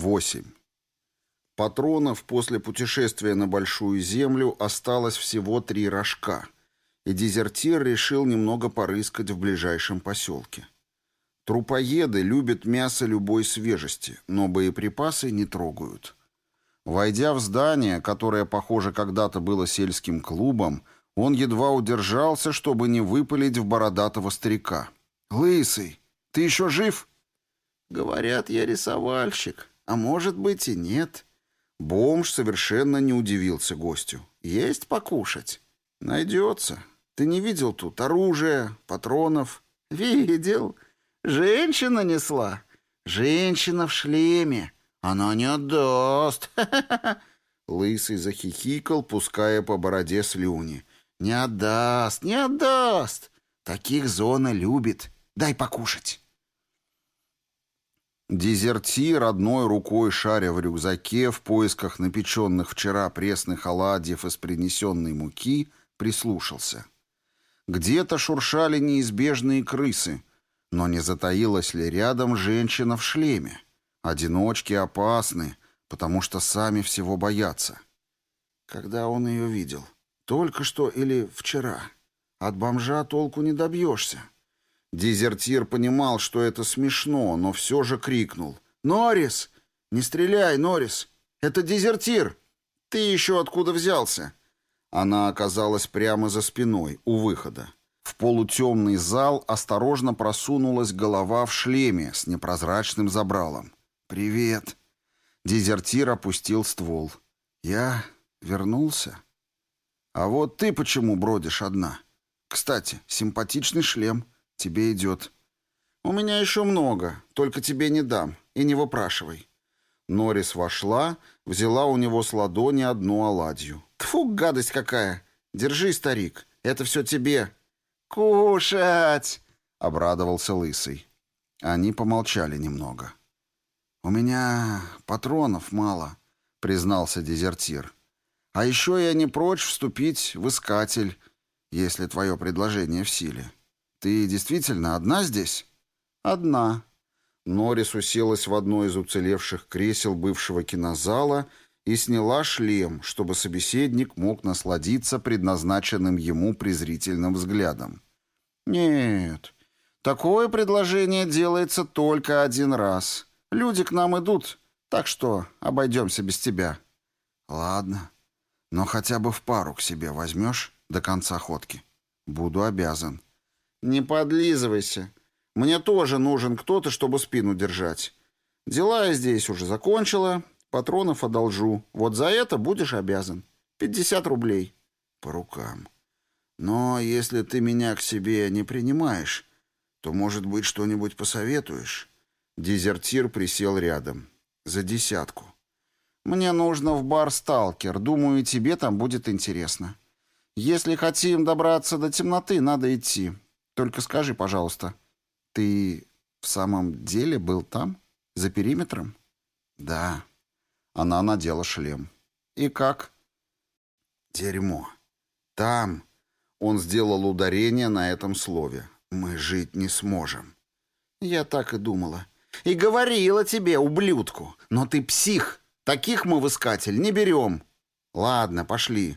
8. Патронов после путешествия на Большую Землю осталось всего три рожка, и дезертир решил немного порыскать в ближайшем поселке. Трупоеды любят мясо любой свежести, но боеприпасы не трогают. Войдя в здание, которое, похоже, когда-то было сельским клубом, он едва удержался, чтобы не выпалить в бородатого старика. «Лысый, ты еще жив?» «Говорят, я рисовальщик, а может быть и нет». Бомж совершенно не удивился гостю. «Есть покушать?» «Найдется. Ты не видел тут оружия, патронов?» «Видел. Женщина несла. Женщина в шлеме. Она не отдаст. Лысый захихикал, пуская по бороде слюни. Не отдаст, не отдаст. Таких зона любит. Дай покушать. Дезертир, одной рукой шаря в рюкзаке в поисках напеченных вчера пресных оладьев из принесенной муки, прислушался. Где-то шуршали неизбежные крысы, но не затаилась ли рядом женщина в шлеме? Одиночки опасны, потому что сами всего боятся. Когда он ее видел? Только что или вчера? От бомжа толку не добьешься. Дезертир понимал, что это смешно, но все же крикнул. «Норрис! Не стреляй, Норрис! Это дезертир! Ты еще откуда взялся?» Она оказалась прямо за спиной, у выхода. В полутемный зал осторожно просунулась голова в шлеме с непрозрачным забралом. «Привет!» Дезертир опустил ствол. «Я вернулся?» «А вот ты почему бродишь одна? Кстати, симпатичный шлем. Тебе идет». «У меня еще много, только тебе не дам. И не выпрашивай». Норрис вошла, взяла у него с ладони одну оладью. «Тьфу, гадость какая! Держи, старик, это все тебе». «Кушать!» — обрадовался Лысый. Они помолчали немного. «У меня патронов мало», — признался дезертир. «А еще я не прочь вступить в искатель, если твое предложение в силе. Ты действительно одна здесь?» «Одна». Норрис уселась в одно из уцелевших кресел бывшего кинозала и сняла шлем, чтобы собеседник мог насладиться предназначенным ему презрительным взглядом. «Нет, такое предложение делается только один раз». Люди к нам идут, так что обойдемся без тебя». «Ладно, но хотя бы в пару к себе возьмешь до конца ходки. Буду обязан». «Не подлизывайся. Мне тоже нужен кто-то, чтобы спину держать. Дела я здесь уже закончила, патронов одолжу. Вот за это будешь обязан. Пятьдесят рублей». «По рукам. Но если ты меня к себе не принимаешь, то, может быть, что-нибудь посоветуешь?» Дезертир присел рядом. За десятку. «Мне нужно в бар «Сталкер». Думаю, тебе там будет интересно. Если хотим добраться до темноты, надо идти. Только скажи, пожалуйста, ты в самом деле был там? За периметром?» «Да». Она надела шлем. «И как?» «Дерьмо. Там...» Он сделал ударение на этом слове. «Мы жить не сможем». «Я так и думала. И говорила тебе, ублюдку. Но ты псих. Таких мы в искатель не берем. Ладно, пошли.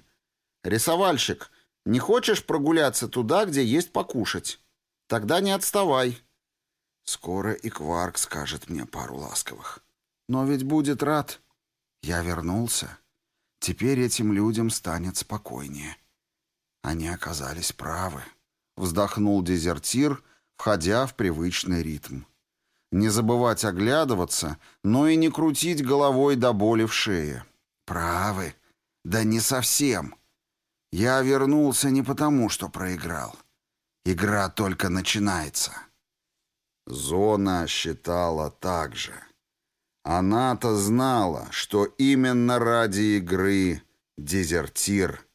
Рисовальщик, не хочешь прогуляться туда, где есть покушать? Тогда не отставай. Скоро и Кварк скажет мне пару ласковых. Но ведь будет рад. Я вернулся. Теперь этим людям станет спокойнее. Они оказались правы. Вздохнул дезертир, входя в привычный ритм. Не забывать оглядываться, но и не крутить головой до боли в шее. Правы. Да не совсем. Я вернулся не потому, что проиграл. Игра только начинается. Зона считала так же. Она-то знала, что именно ради игры дезертир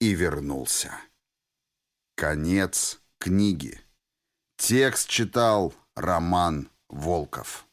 и вернулся. Конец книги. Текст читал Роман Волков